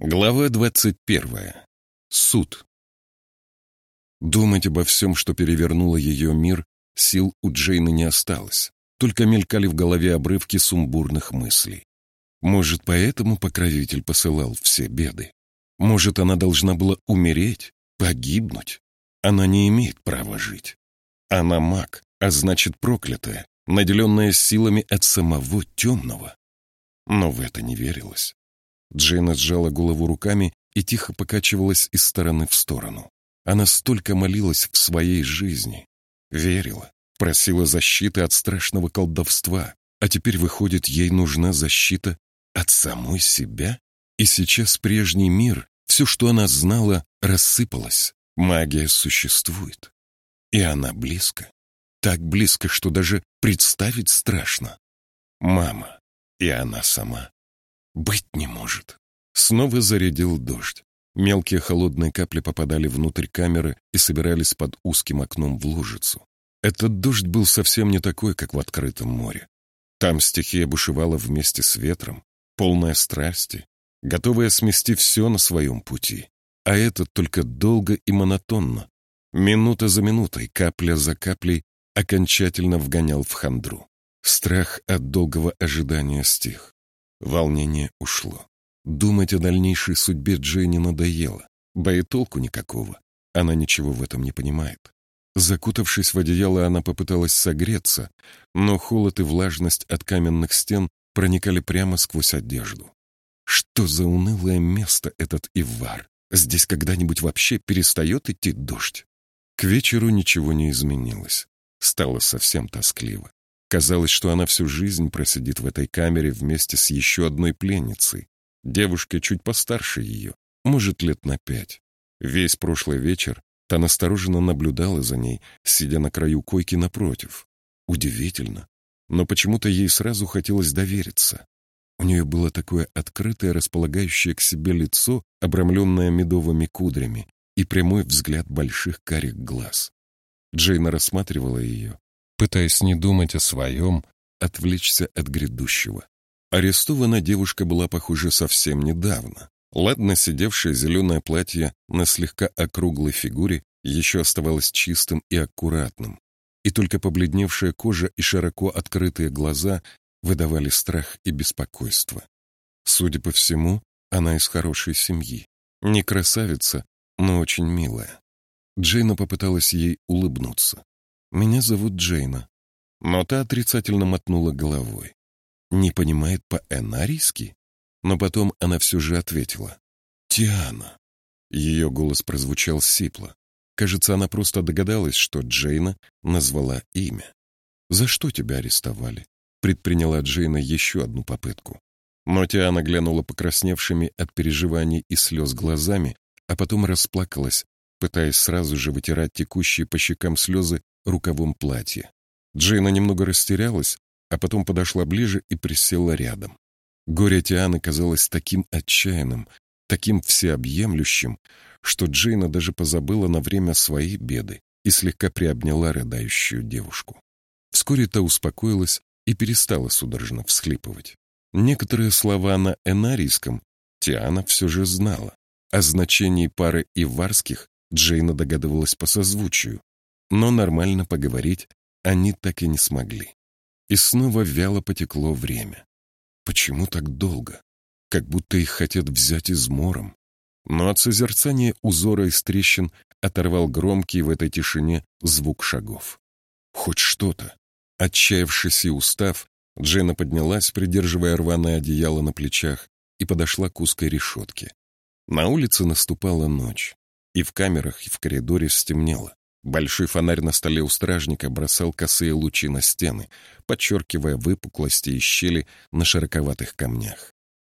Глава двадцать первая. Суд. Думать обо всем, что перевернуло ее мир, сил у Джейны не осталось. Только мелькали в голове обрывки сумбурных мыслей. Может, поэтому покровитель посылал все беды? Может, она должна была умереть, погибнуть? Она не имеет права жить. Она маг, а значит проклятая, наделенная силами от самого темного. Но в это не верилось. Джейна сжала голову руками и тихо покачивалась из стороны в сторону. Она столько молилась в своей жизни, верила, просила защиты от страшного колдовства, а теперь, выходит, ей нужна защита от самой себя? И сейчас прежний мир, все, что она знала, рассыпалось. Магия существует. И она близко. Так близко, что даже представить страшно. Мама. И она сама. Быть не. Снова зарядил дождь. Мелкие холодные капли попадали внутрь камеры и собирались под узким окном в лужицу. Этот дождь был совсем не такой, как в открытом море. Там стихия бушевала вместе с ветром, полная страсти, готовая смести все на своем пути. А этот только долго и монотонно, минута за минутой, капля за каплей, окончательно вгонял в хандру. Страх от долгого ожидания стих. Волнение ушло. Думать о дальнейшей судьбе Дженни надоело. Да и толку никакого. Она ничего в этом не понимает. Закутавшись в одеяло, она попыталась согреться, но холод и влажность от каменных стен проникали прямо сквозь одежду. Что за унылое место этот Ивар? Здесь когда-нибудь вообще перестает идти дождь? К вечеру ничего не изменилось. Стало совсем тоскливо. Казалось, что она всю жизнь просидит в этой камере вместе с еще одной пленницей, девушкой чуть постарше ее, может, лет на пять. Весь прошлый вечер та настороженно наблюдала за ней, сидя на краю койки напротив. Удивительно, но почему-то ей сразу хотелось довериться. У нее было такое открытое, располагающее к себе лицо, обрамленное медовыми кудрями, и прямой взгляд больших карих глаз. Джейна рассматривала ее, пытаясь не думать о своем, отвлечься от грядущего. Арестована девушка была, похоже, совсем недавно. Ладно сидевшее зеленое платье на слегка округлой фигуре еще оставалось чистым и аккуратным, и только побледневшая кожа и широко открытые глаза выдавали страх и беспокойство. Судя по всему, она из хорошей семьи. Не красавица, но очень милая. Джейна попыталась ей улыбнуться. Меня зовут Джейна». Но та отрицательно мотнула головой. Не понимает по-энарийски? Но потом она все же ответила. «Тиана». Ее голос прозвучал сипло. Кажется, она просто догадалась, что Джейна назвала имя. «За что тебя арестовали?» Предприняла Джейна еще одну попытку. Но Тиана глянула покрасневшими от переживаний и слез глазами, а потом расплакалась, пытаясь сразу же вытирать текущие по щекам слезы рукавом платья. Джейна немного растерялась, а потом подошла ближе и присела рядом. Горе Тианы казалось таким отчаянным, таким всеобъемлющим, что Джейна даже позабыла на время свои беды и слегка приобняла рыдающую девушку. Вскоре та успокоилась и перестала судорожно всхлипывать. Некоторые слова на энарийском Тиана все же знала. О значении пары иварских Джейна догадывалась по созвучию, но нормально поговорить они так и не смогли. И снова вяло потекло время. Почему так долго? Как будто их хотят взять измором. Но от созерцания узора из трещин оторвал громкий в этой тишине звук шагов. Хоть что-то. Отчаявшись и устав, Джена поднялась, придерживая рваное одеяло на плечах, и подошла к узкой решетке. На улице наступала ночь, и в камерах, и в коридоре стемнело. Большой фонарь на столе у стражника бросал косые лучи на стены, подчеркивая выпуклости и щели на широковатых камнях.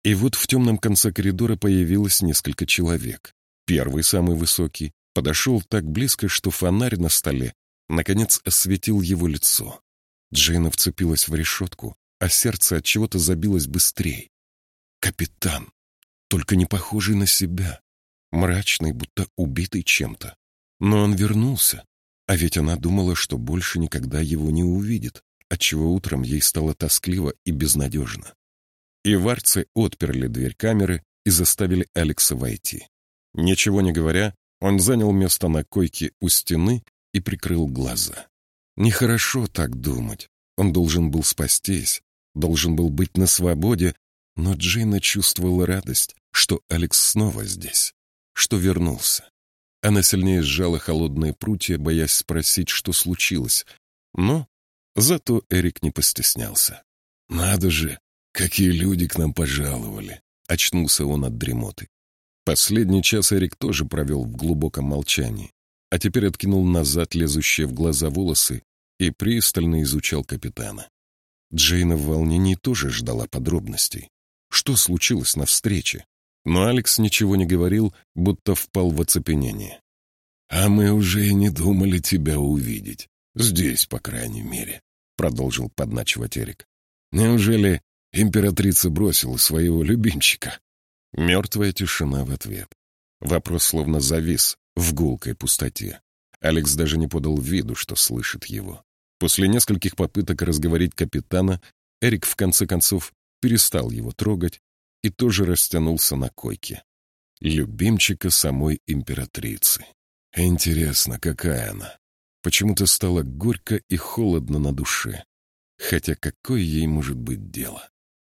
И вот в темном конце коридора появилось несколько человек. Первый, самый высокий, подошел так близко, что фонарь на столе наконец осветил его лицо. Джейна вцепилась в решетку, а сердце от чего-то забилось быстрее. Капитан, только не похожий на себя, мрачный, будто убитый чем-то. Но он вернулся, а ведь она думала, что больше никогда его не увидит, отчего утром ей стало тоскливо и безнадежно. И варцы отперли дверь камеры и заставили Алекса войти. Ничего не говоря, он занял место на койке у стены и прикрыл глаза. Нехорошо так думать. Он должен был спастись, должен был быть на свободе, но Джейна чувствовала радость, что Алекс снова здесь, что вернулся. Она сильнее сжала холодные прутья, боясь спросить, что случилось. Но зато Эрик не постеснялся. «Надо же, какие люди к нам пожаловали!» — очнулся он от дремоты. Последний час Эрик тоже провел в глубоком молчании, а теперь откинул назад лезущие в глаза волосы и пристально изучал капитана. Джейна в волнении тоже ждала подробностей. Что случилось на встрече? Но Алекс ничего не говорил, будто впал в оцепенение. «А мы уже и не думали тебя увидеть. Здесь, по крайней мере», — продолжил подначивать Эрик. «Неужели императрица бросила своего любимчика?» Мертвая тишина в ответ. Вопрос словно завис в гулкой пустоте. Алекс даже не подал виду, что слышит его. После нескольких попыток разговорить капитана, Эрик в конце концов перестал его трогать и тоже растянулся на койке. Любимчика самой императрицы. Интересно, какая она? Почему-то стало горько и холодно на душе. Хотя какое ей может быть дело?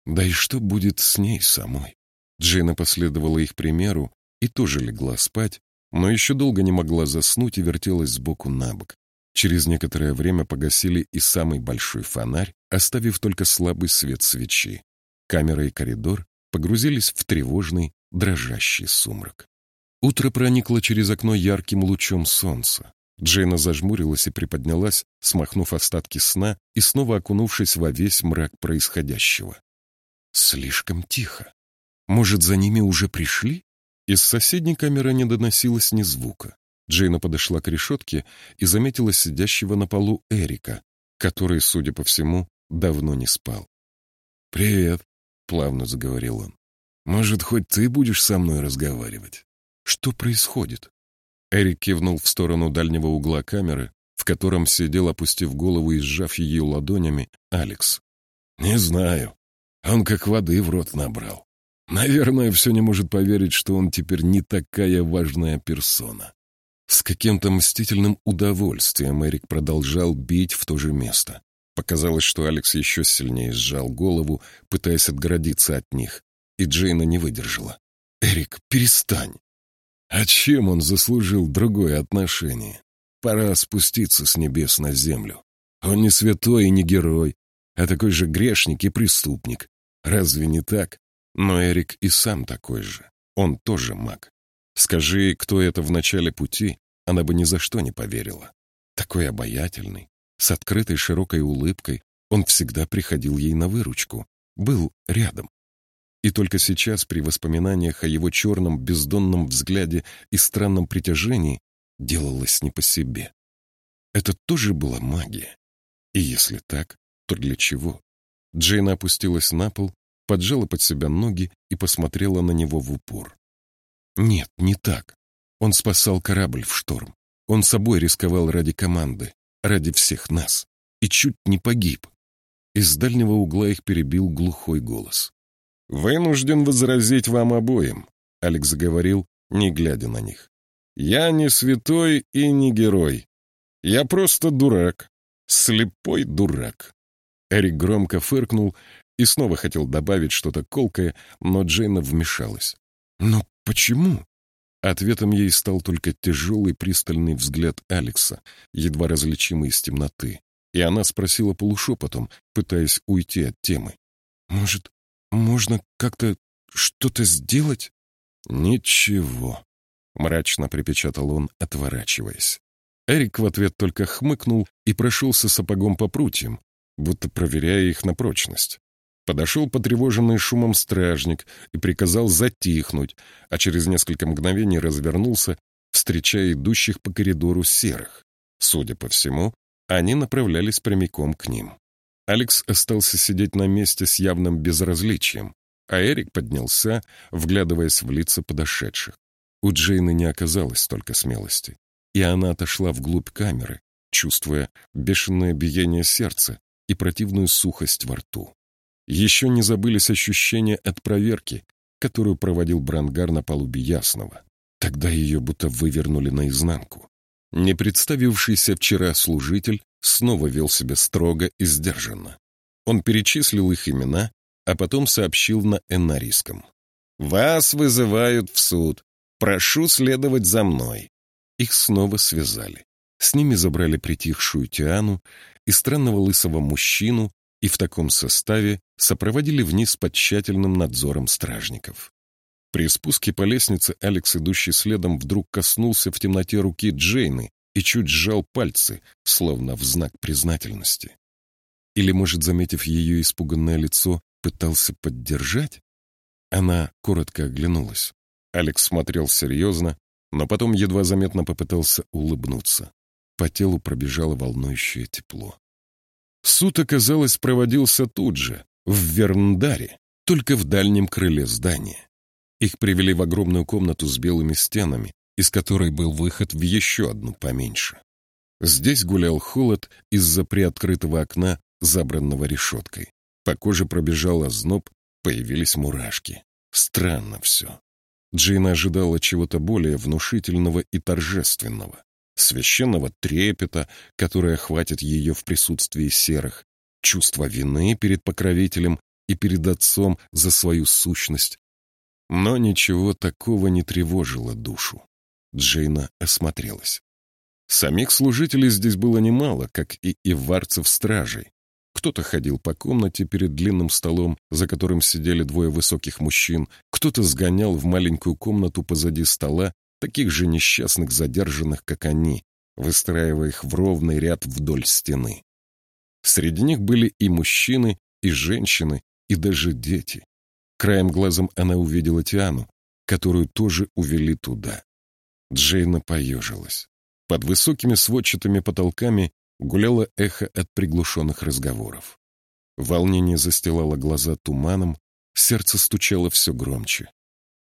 Да и что будет с ней самой? Джейна последовала их примеру и тоже легла спать, но еще долго не могла заснуть и вертелась сбоку на бок. Через некоторое время погасили и самый большой фонарь, оставив только слабый свет свечи. Камера и коридор погрузились в тревожный, дрожащий сумрак. Утро проникло через окно ярким лучом солнца. Джейна зажмурилась и приподнялась, смахнув остатки сна и снова окунувшись во весь мрак происходящего. Слишком тихо. Может, за ними уже пришли? Из соседней камеры не доносилось ни звука. Джейна подошла к решетке и заметила сидящего на полу Эрика, который, судя по всему, давно не спал. «Привет», — плавно заговорил он. «Может, хоть ты будешь со мной разговаривать?» «Что происходит?» Эрик кивнул в сторону дальнего угла камеры, в котором сидел, опустив голову и сжав ее ладонями, Алекс. «Не знаю. Он как воды в рот набрал. Наверное, все не может поверить, что он теперь не такая важная персона. С каким-то мстительным удовольствием Эрик продолжал бить в то же место. Показалось, что Алекс еще сильнее сжал голову, пытаясь отгородиться от них, и Джейна не выдержала. «Эрик, перестань!» А чем он заслужил другое отношение? Пора спуститься с небес на землю. Он не святой и не герой, а такой же грешник и преступник. Разве не так? Но Эрик и сам такой же. Он тоже маг. Скажи, кто это в начале пути, она бы ни за что не поверила. Такой обаятельный, с открытой широкой улыбкой, он всегда приходил ей на выручку, был рядом. И только сейчас, при воспоминаниях о его черном бездонном взгляде и странном притяжении, делалось не по себе. Это тоже была магия. И если так, то для чего? Джейна опустилась на пол поджала под себя ноги и посмотрела на него в упор. Нет, не так. Он спасал корабль в шторм. Он собой рисковал ради команды, ради всех нас. И чуть не погиб. Из дальнего угла их перебил глухой голос. «Вынужден возразить вам обоим», — Алекс заговорил, не глядя на них. «Я не святой и не герой. Я просто дурак. Слепой дурак». Эрик громко фыркнул и снова хотел добавить что-то колкое, но Джейна вмешалась. «Но почему?» Ответом ей стал только тяжелый пристальный взгляд Алекса, едва различимый из темноты, и она спросила полушепотом, пытаясь уйти от темы. «Может, можно как-то что-то сделать?» «Ничего», — мрачно припечатал он, отворачиваясь. Эрик в ответ только хмыкнул и прошелся сапогом по прутьям, будто проверяя их на прочность. Подошел потревоженный шумом стражник и приказал затихнуть, а через несколько мгновений развернулся, встречая идущих по коридору серых. Судя по всему, они направлялись прямиком к ним. Алекс остался сидеть на месте с явным безразличием, а Эрик поднялся, вглядываясь в лица подошедших. У Джейны не оказалось столько смелости, и она отошла вглубь камеры, чувствуя бешеное биение сердца и противную сухость во рту. Еще не забылись ощущения от проверки, которую проводил Брангар на палубе Ясного. Тогда ее будто вывернули наизнанку. Не представившийся вчера служитель снова вел себя строго и сдержанно. Он перечислил их имена, а потом сообщил на энарийском. «Вас вызывают в суд. Прошу следовать за мной». Их снова связали. С ними забрали притихшую Тиану и странного лысого мужчину, и в таком составе сопроводили вниз под тщательным надзором стражников. При спуске по лестнице Алекс, идущий следом, вдруг коснулся в темноте руки Джейны и чуть сжал пальцы, словно в знак признательности. Или, может, заметив ее испуганное лицо, пытался поддержать? Она коротко оглянулась. Алекс смотрел серьезно, но потом едва заметно попытался улыбнуться. По телу пробежало волнующее тепло. Суд, оказалось, проводился тут же, в Верндаре, только в дальнем крыле здания. Их привели в огромную комнату с белыми стенами, из которой был выход в еще одну поменьше. Здесь гулял холод из-за приоткрытого окна, забранного решеткой. По коже пробежал озноб, появились мурашки. Странно все. Джейна ожидала чего-то более внушительного и торжественного, священного трепета, которое охватит ее в присутствии серых, чувство вины перед покровителем и перед отцом за свою сущность. Но ничего такого не тревожило душу. Джейна осмотрелась. Самих служителей здесь было немало, как и иварцев-стражей, кто-то ходил по комнате перед длинным столом, за которым сидели двое высоких мужчин, кто-то сгонял в маленькую комнату позади стола таких же несчастных задержанных, как они, выстраивая их в ровный ряд вдоль стены. Среди них были и мужчины, и женщины, и даже дети. Краем глазом она увидела Тиану, которую тоже увели туда. Джейна поежилась. Под высокими сводчатыми потолками гуляло эхо от приглушенных разговоров. Волнение застилало глаза туманом, сердце стучало все громче.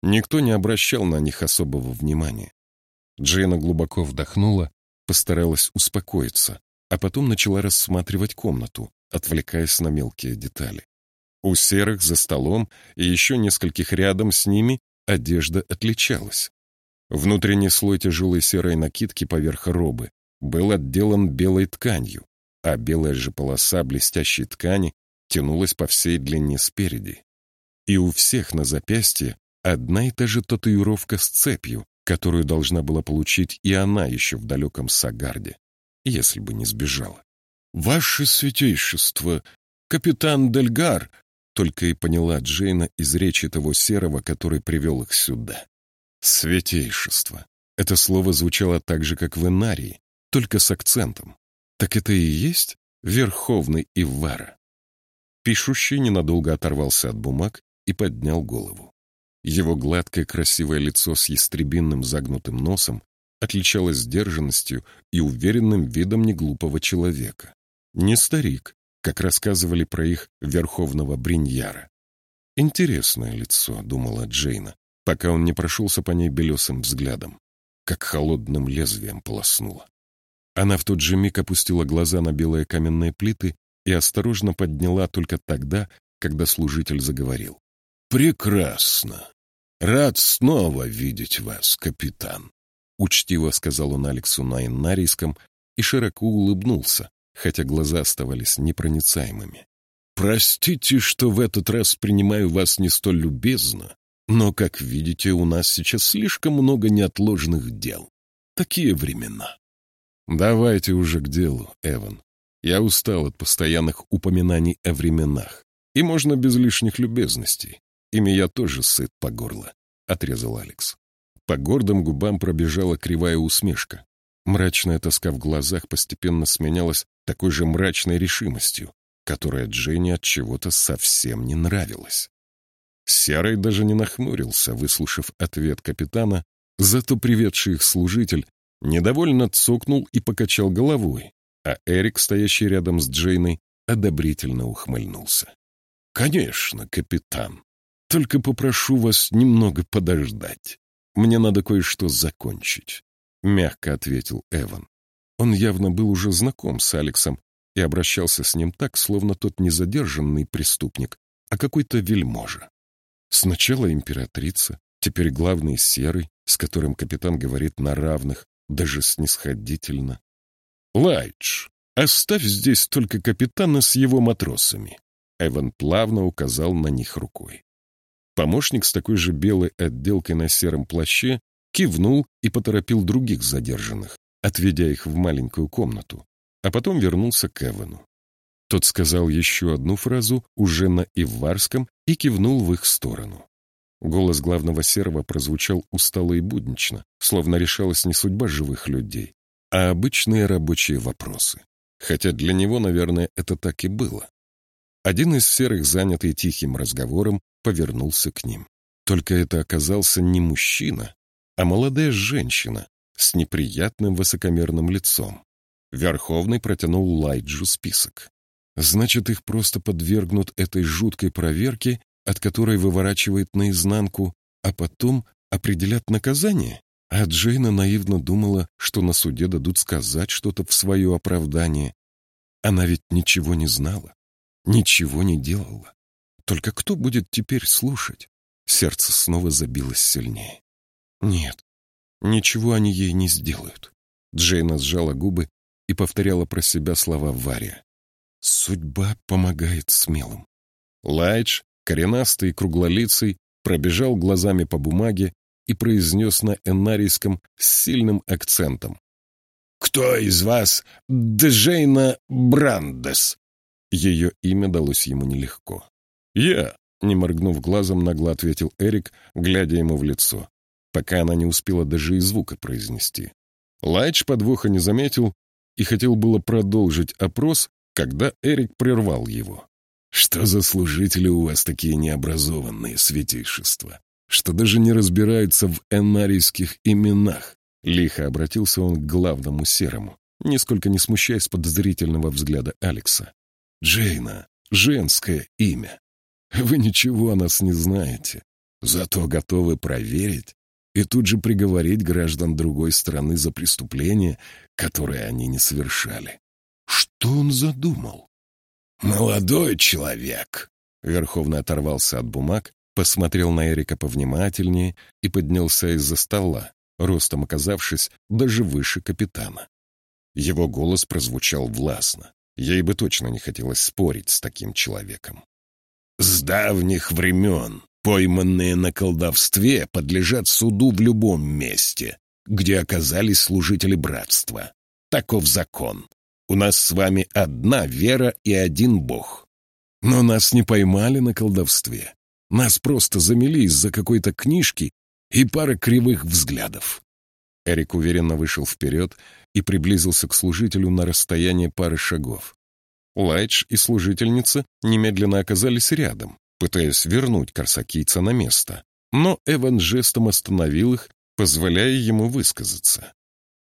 Никто не обращал на них особого внимания. Джейна глубоко вдохнула, постаралась успокоиться, а потом начала рассматривать комнату, отвлекаясь на мелкие детали. У серых за столом и еще нескольких рядом с ними одежда отличалась. Внутренний слой тяжелой серой накидки поверх робы был отделан белой тканью, а белая же полоса блестящей ткани тянулась по всей длине спереди. И у всех на запястье одна и та же татуировка с цепью, которую должна была получить и она еще в далеком Сагарде, если бы не сбежала. «Ваше святейшество, капитан Дельгар!» только и поняла Джейна из речи того серого, который привел их сюда. «Святейшество». Это слово звучало так же, как в Энарии, только с акцентом. Так это и есть Верховный Ивара. Пишущий ненадолго оторвался от бумаг и поднял голову. Его гладкое красивое лицо с ястребинным загнутым носом отличалось сдержанностью и уверенным видом неглупого человека. Не старик, как рассказывали про их верховного бриньяра. «Интересное лицо», — думала Джейна, пока он не прошелся по ней белесым взглядом, как холодным лезвием полоснуло. Она в тот же миг опустила глаза на белые каменные плиты и осторожно подняла только тогда, когда служитель заговорил. «Прекрасно. Рад снова видеть вас, капитан», — учтиво сказал он Алексу на иннарийском и широко улыбнулся, хотя глаза оставались непроницаемыми. «Простите, что в этот раз принимаю вас не столь любезно, но, как видите, у нас сейчас слишком много неотложных дел. Такие времена». Давайте уже к делу, Эван. Я устал от постоянных упоминаний о временах. И можно без лишних любезностей. Ими я тоже сыт по горло, — отрезал Алекс. По гордым губам пробежала кривая усмешка. Мрачная тоска в глазах постепенно сменялась такой же мрачной решимостью, которая Дженни от чего-то совсем не нравилась. Серый даже не нахмурился, выслушав ответ капитана, зато приведший их служитель Недовольно цокнул и покачал головой, а Эрик, стоящий рядом с Джейной, одобрительно ухмыльнулся. «Конечно, капитан. Только попрошу вас немного подождать. Мне надо кое-что закончить», — мягко ответил Эван. Он явно был уже знаком с Алексом и обращался с ним так, словно тот не задержанный преступник, а какой-то вельможа. Сначала императрица, теперь главный серый, с которым капитан говорит на равных, даже снисходительно. «Лайдж, оставь здесь только капитана с его матросами», Эван плавно указал на них рукой. Помощник с такой же белой отделкой на сером плаще кивнул и поторопил других задержанных, отведя их в маленькую комнату, а потом вернулся к Эвану. Тот сказал еще одну фразу уже на иварском и кивнул в их сторону. Голос главного серого прозвучал устало и буднично, словно решалась не судьба живых людей, а обычные рабочие вопросы. Хотя для него, наверное, это так и было. Один из серых, занятый тихим разговором, повернулся к ним. Только это оказался не мужчина, а молодая женщина с неприятным высокомерным лицом. Верховный протянул Лайджу список. Значит, их просто подвергнут этой жуткой проверке, от которой выворачивает наизнанку, а потом определят наказание? А Джейна наивно думала, что на суде дадут сказать что-то в свое оправдание. Она ведь ничего не знала, ничего не делала. Только кто будет теперь слушать? Сердце снова забилось сильнее. Нет, ничего они ей не сделают. Джейна сжала губы и повторяла про себя слова Варя. Судьба помогает смелым. Лайдж, коренастый и круглолицый, пробежал глазами по бумаге и произнес на энарийском с сильным акцентом. «Кто из вас Джейна Брандес?» Ее имя далось ему нелегко. «Я», — не моргнув глазом, нагло ответил Эрик, глядя ему в лицо, пока она не успела даже и звука произнести. Лайдж подвоха не заметил и хотел было продолжить опрос, когда Эрик прервал его. «Что за служители у вас такие необразованные, святейшества, что даже не разбираются в энарийских именах?» Лихо обратился он к главному серому, нисколько не смущаясь подозрительного взгляда Алекса. «Джейна, женское имя. Вы ничего о нас не знаете, зато готовы проверить и тут же приговорить граждан другой страны за преступления, которые они не совершали. Что он задумал? «Молодой человек!» Верховный оторвался от бумаг, посмотрел на Эрика повнимательнее и поднялся из-за стола, ростом оказавшись даже выше капитана. Его голос прозвучал властно. Ей бы точно не хотелось спорить с таким человеком. «С давних времен пойманные на колдовстве подлежат суду в любом месте, где оказались служители братства. Таков закон. У нас с вами одна вера и один Бог. Но нас не поймали на колдовстве. Нас просто замели из-за какой-то книжки и пары кривых взглядов. Эрик уверенно вышел вперед и приблизился к служителю на расстояние пары шагов. Лайдж и служительница немедленно оказались рядом, пытаясь вернуть корсакийца на место. Но Эван жестом остановил их, позволяя ему высказаться.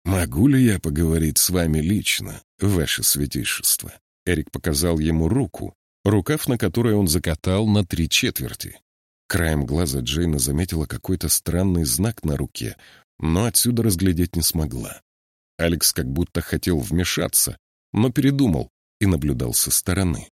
«Могу ли я поговорить с вами лично, ваше святейшество?» Эрик показал ему руку, рукав на которой он закатал на три четверти. Краем глаза Джейна заметила какой-то странный знак на руке, но отсюда разглядеть не смогла. Алекс как будто хотел вмешаться, но передумал и наблюдал со стороны.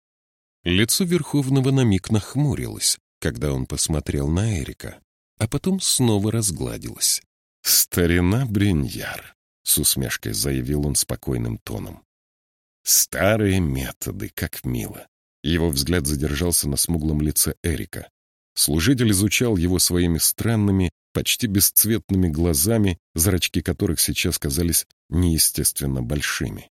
Лицо Верховного на миг нахмурилось, когда он посмотрел на Эрика, а потом снова разгладилось. «Старина Бриньяр», с усмешкой заявил он спокойным тоном. Старые методы, как мило. Его взгляд задержался на смуглом лице Эрика. Служитель изучал его своими странными, почти бесцветными глазами, зрачки которых сейчас казались неестественно большими.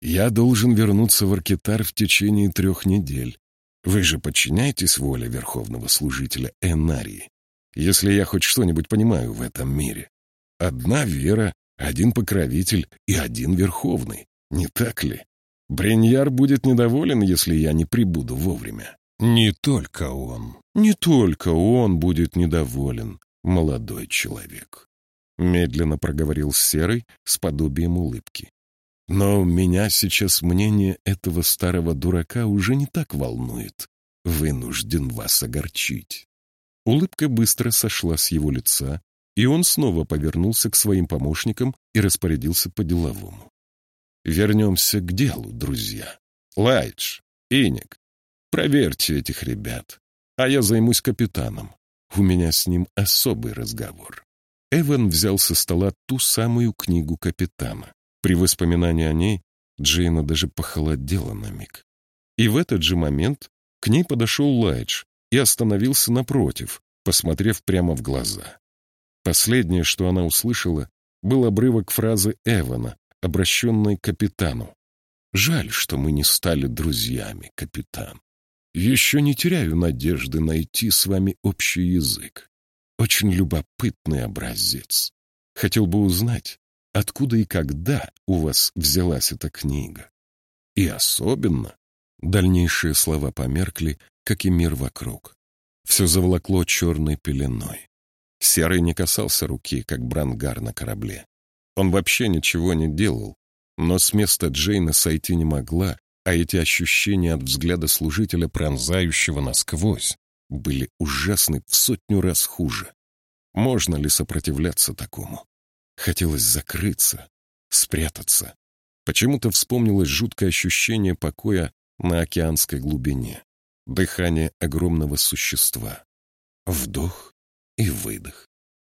«Я должен вернуться в Аркетар в течение трех недель. Вы же подчиняетесь воле Верховного Служителя Энарии, если я хоть что-нибудь понимаю в этом мире. Одна вера, один покровитель и один верховный, не так ли? Бреньяр будет недоволен, если я не прибуду вовремя. Не только он, не только он будет недоволен, молодой человек. Медленно проговорил Серый с подобием улыбки. Но меня сейчас мнение этого старого дурака уже не так волнует. Вынужден вас огорчить. Улыбка быстро сошла с его лица, и он снова повернулся к своим помощникам и распорядился по-деловому. Вернемся к делу, друзья. Лайдж, Иник, проверьте этих ребят, а я займусь капитаном. У меня с ним особый разговор. Эван взял со стола ту самую книгу капитана. При воспоминании о ней Джейна даже похолодела на миг. И в этот же момент к ней подошел Лайдж и остановился напротив, посмотрев прямо в глаза. Последнее, что она услышала, был обрывок фразы Эвана, обращенной к капитану. «Жаль, что мы не стали друзьями, капитан. Еще не теряю надежды найти с вами общий язык. Очень любопытный образец. Хотел бы узнать, откуда и когда у вас взялась эта книга. И особенно дальнейшие слова померкли, как и мир вокруг. Все заволокло черной пеленой. Серый не касался руки, как брангар на корабле. Он вообще ничего не делал, но с места Джейна сойти не могла, а эти ощущения от взгляда служителя, пронзающего насквозь, были ужасны в сотню раз хуже. Можно ли сопротивляться такому? Хотелось закрыться, спрятаться. Почему-то вспомнилось жуткое ощущение покоя на океанской глубине, дыхание огромного существа. Вдох и выдох.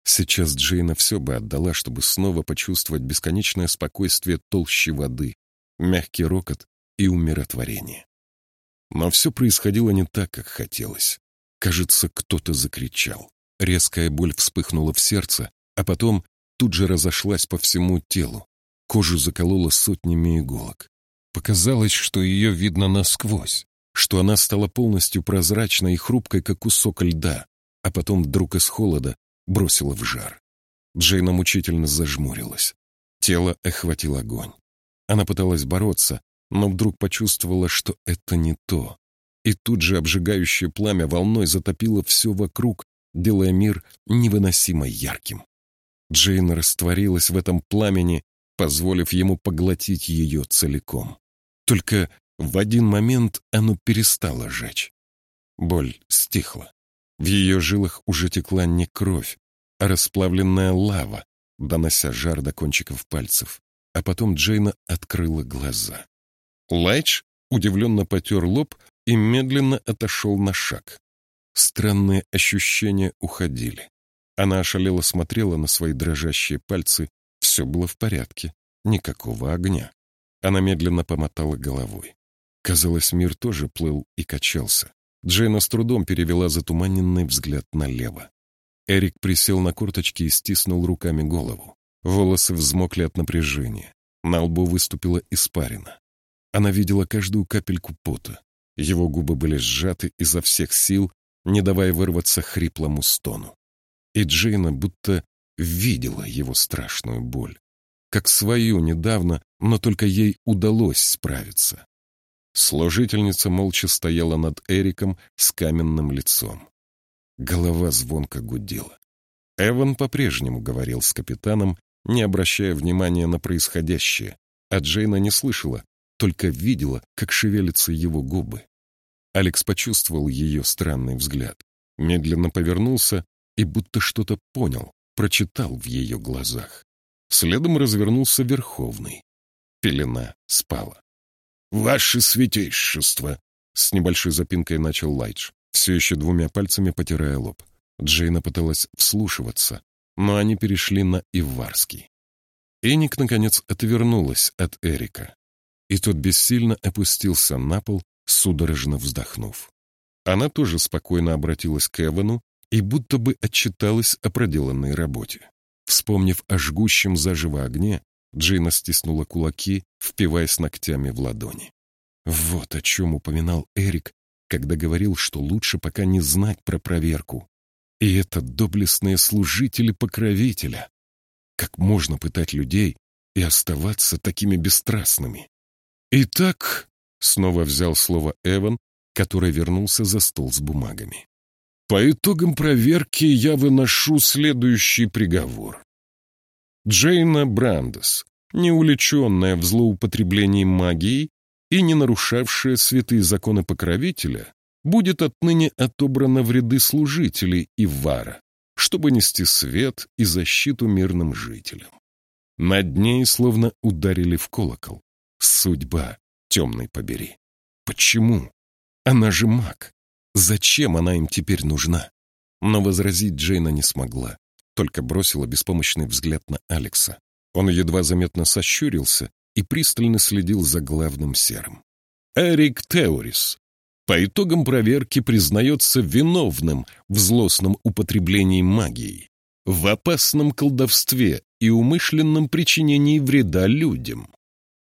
Сейчас Джейна все бы отдала, чтобы снова почувствовать бесконечное спокойствие толщи воды, мягкий рокот и умиротворение. Но все происходило не так, как хотелось. Кажется, кто-то закричал. Резкая боль вспыхнула в сердце, а потом тут же разошлась по всему телу. Кожу заколола сотнями иголок. Показалось, что ее видно насквозь, что она стала полностью прозрачной и хрупкой, как кусок льда, а потом вдруг из холода бросила в жар. Джейна мучительно зажмурилась. Тело охватил огонь. Она пыталась бороться, но вдруг почувствовала, что это не то. И тут же обжигающее пламя волной затопило все вокруг, делая мир невыносимо ярким. Джейн растворилась в этом пламени, позволив ему поглотить ее целиком. Только в один момент оно перестало жечь. Боль стихла. В ее жилах уже текла не кровь, а расплавленная лава, донося жар до кончиков пальцев. А потом Джейна открыла глаза. Лайч удивленно потер лоб и медленно отошел на шаг. Странные ощущения уходили. Она ошалело смотрела на свои дрожащие пальцы. Все было в порядке. Никакого огня. Она медленно помотала головой. Казалось, мир тоже плыл и качался. Джейна с трудом перевела затуманенный взгляд налево. Эрик присел на курточки и стиснул руками голову. Волосы взмокли от напряжения. На лбу выступила испарина. Она видела каждую капельку пота. Его губы были сжаты изо всех сил, не давая вырваться хриплому стону. И Джейна будто видела его страшную боль. Как свою недавно, но только ей удалось справиться. Служительница молча стояла над Эриком с каменным лицом. Голова звонко гудела. Эван по-прежнему говорил с капитаном, не обращая внимания на происходящее, а Джейна не слышала, только видела, как шевелятся его губы. Алекс почувствовал ее странный взгляд, медленно повернулся и будто что-то понял, прочитал в ее глазах. Следом развернулся Верховный. Пелена спала. «Ваше святейшество!» — с небольшой запинкой начал Лайдж, все еще двумя пальцами потирая лоб. Джейна пыталась вслушиваться, но они перешли на Иварский. Эник, наконец, отвернулась от Эрика и тот бессильно опустился на пол, судорожно вздохнув. Она тоже спокойно обратилась к Эвану и будто бы отчиталась о проделанной работе. Вспомнив о жгущем заживо огне, Джина стиснула кулаки, впиваясь ногтями в ладони. Вот о чем упоминал Эрик, когда говорил, что лучше пока не знать про проверку. И это доблестные служители покровителя. Как можно пытать людей и оставаться такими бесстрастными? «Итак», — снова взял слово Эван, который вернулся за стол с бумагами. «По итогам проверки я выношу следующий приговор. Джейна Брандес, не увлеченная в злоупотреблении магией и не нарушавшая святые законы покровителя, будет отныне отобрана в ряды служителей Ивара, чтобы нести свет и защиту мирным жителям. Над ней словно ударили в колокол. Судьба, темный побери. Почему? Она же маг. Зачем она им теперь нужна? Но возразить Джейна не смогла, только бросила беспомощный взгляд на Алекса. Он едва заметно сощурился и пристально следил за главным серым. Эрик Теорис. По итогам проверки признается виновным в злостном употреблении магии, в опасном колдовстве и умышленном причинении вреда людям.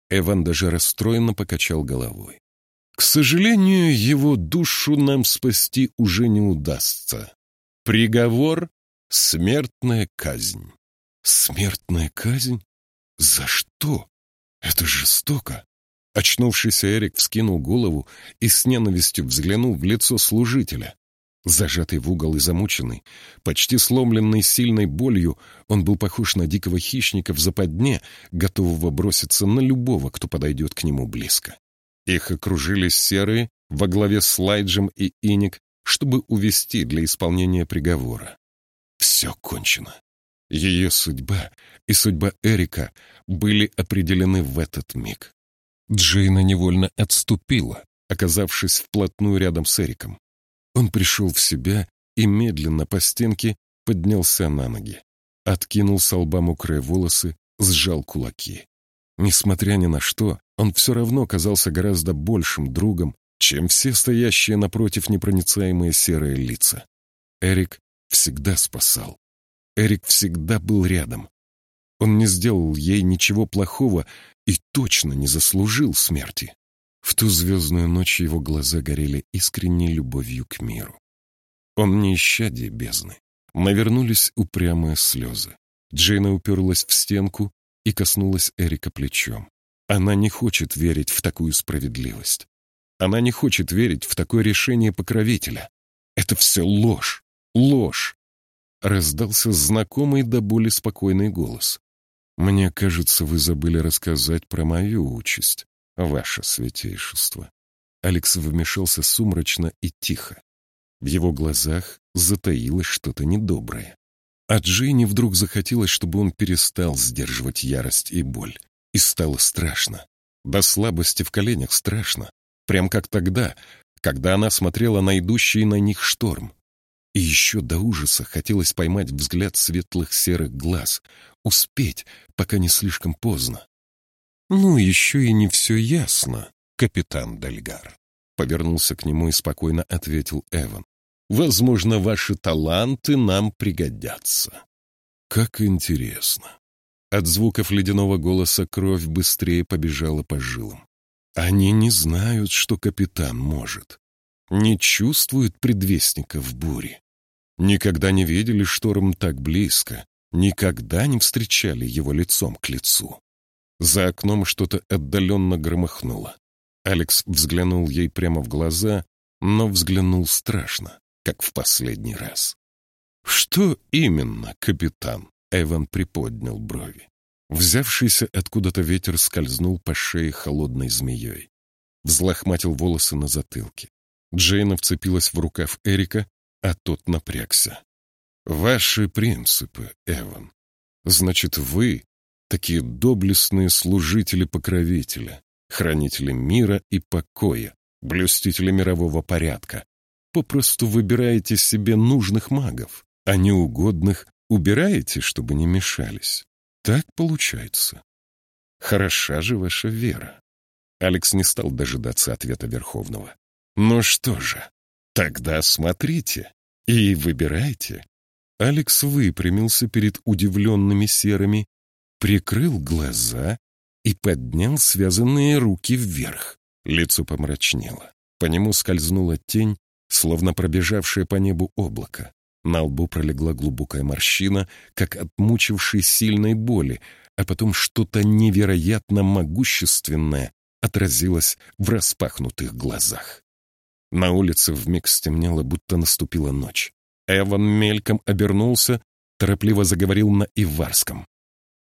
Эван даже расстроенно покачал головой. К сожалению, его душу нам спасти уже не удастся. Приговор — смертная казнь. Смертная казнь? За что? Это жестоко. Очнувшийся Эрик вскинул голову и с ненавистью взглянул в лицо служителя. Зажатый в угол и замученный, почти сломленный сильной болью, он был похож на дикого хищника в западне, готового броситься на любого, кто подойдет к нему близко. Их окружили серые во главе с Лайджем и Иник, чтобы увести для исполнения приговора. Все кончено. Ее судьба и судьба Эрика были определены в этот миг. Джейна невольно отступила, оказавшись вплотную рядом с Эриком. Он пришел в себя и медленно по стенке поднялся на ноги. Откинул с лба мокрые волосы, сжал кулаки. Несмотря ни на что, он все равно казался гораздо большим другом, чем все стоящие напротив непроницаемые серые лица. Эрик всегда спасал. Эрик всегда был рядом. Он не сделал ей ничего плохого и точно не заслужил смерти. В ту звездную ночь его глаза горели искренней любовью к миру. Он не исчадие бездны. Навернулись упрямые слезы. Джейна уперлась в стенку и коснулась Эрика плечом. Она не хочет верить в такую справедливость. Она не хочет верить в такое решение покровителя. Это все ложь, ложь. Раздался знакомый до боли спокойный голос. «Мне кажется, вы забыли рассказать про мою участь, ваше святейшество». Алекс вмешался сумрачно и тихо. В его глазах затаилось что-то недоброе. А Джейни вдруг захотелось, чтобы он перестал сдерживать ярость и боль. И стало страшно. До слабости в коленях страшно. Прям как тогда, когда она смотрела на идущий на них шторм. И еще до ужаса хотелось поймать взгляд светлых серых глаз, успеть, пока не слишком поздно. «Ну, еще и не все ясно, капитан Дельгар», — повернулся к нему и спокойно ответил Эван. «Возможно, ваши таланты нам пригодятся». «Как интересно». От звуков ледяного голоса кровь быстрее побежала по жилам. Они не знают, что капитан может. Не чувствуют предвестников бури. Никогда не видели шторм так близко, никогда не встречали его лицом к лицу. За окном что-то отдаленно громыхнуло. Алекс взглянул ей прямо в глаза, но взглянул страшно, как в последний раз. «Что именно, капитан?» Эван приподнял брови. Взявшийся откуда-то ветер скользнул по шее холодной змеей. Взлохматил волосы на затылке. Джейна вцепилась в рукав Эрика, а тот напрягся. «Ваши принципы, Эван. Значит, вы такие доблестные служители покровителя, хранители мира и покоя, блюстители мирового порядка. Попросту выбираете себе нужных магов, а неугодных убираете, чтобы не мешались. Так получается. Хороша же ваша вера. Алекс не стал дожидаться ответа Верховного. Ну что же, тогда смотрите и выбирайте. Алекс выпрямился перед удивленными серыми, прикрыл глаза и поднял связанные руки вверх. Лицо помрачнело. По нему скользнула тень, словно пробежавшая по небу облако. На лбу пролегла глубокая морщина, как от мучившей сильной боли, а потом что-то невероятно могущественное отразилось в распахнутых глазах. На улице вмиг стемнело, будто наступила ночь. Эван мельком обернулся, торопливо заговорил на иварском.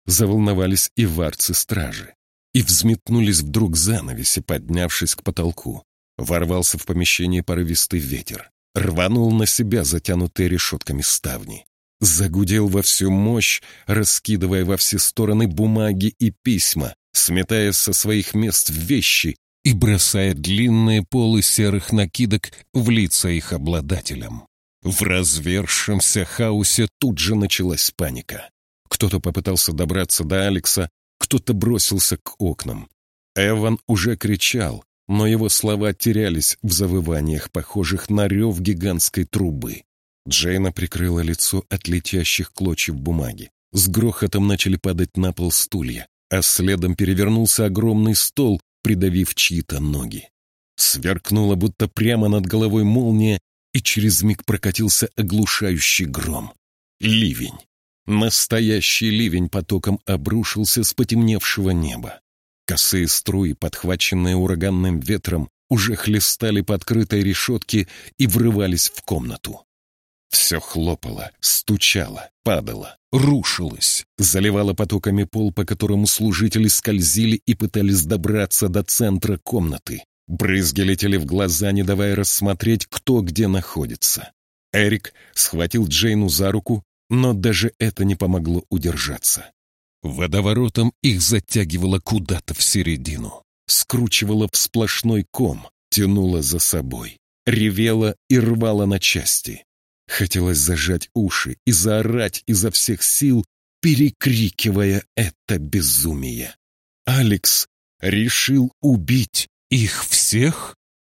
Заволновались иварцы-стражи и взметнулись вдруг занавеси, поднявшись к потолку. Ворвался в помещение порывистый ветер рванул на себя затянутые решетками ставни. Загудел во всю мощь, раскидывая во все стороны бумаги и письма, сметая со своих мест вещи и бросая длинные полы серых накидок в лица их обладателям. В развершемся хаосе тут же началась паника. Кто-то попытался добраться до Алекса, кто-то бросился к окнам. Эван уже кричал, но его слова терялись в завываниях, похожих на рев гигантской трубы. Джейна прикрыла лицо от летящих клочьев бумаги. С грохотом начали падать на пол стулья, а следом перевернулся огромный стол, придавив чьи-то ноги. Сверкнула, будто прямо над головой молния, и через миг прокатился оглушающий гром. Ливень. Настоящий ливень потоком обрушился с потемневшего неба. Косые струи, подхваченные ураганным ветром, уже хлестали по открытой решетке и врывались в комнату. Все хлопало, стучало, падало, рушилось, заливало потоками пол, по которому служители скользили и пытались добраться до центра комнаты. Брызги летели в глаза, не давая рассмотреть, кто где находится. Эрик схватил Джейну за руку, но даже это не помогло удержаться. Водоворотом их затягивало куда-то в середину, скручивало в сплошной ком, тянуло за собой, ревело и рвало на части. Хотелось зажать уши и заорать изо всех сил, перекрикивая это безумие. Алекс решил убить их всех?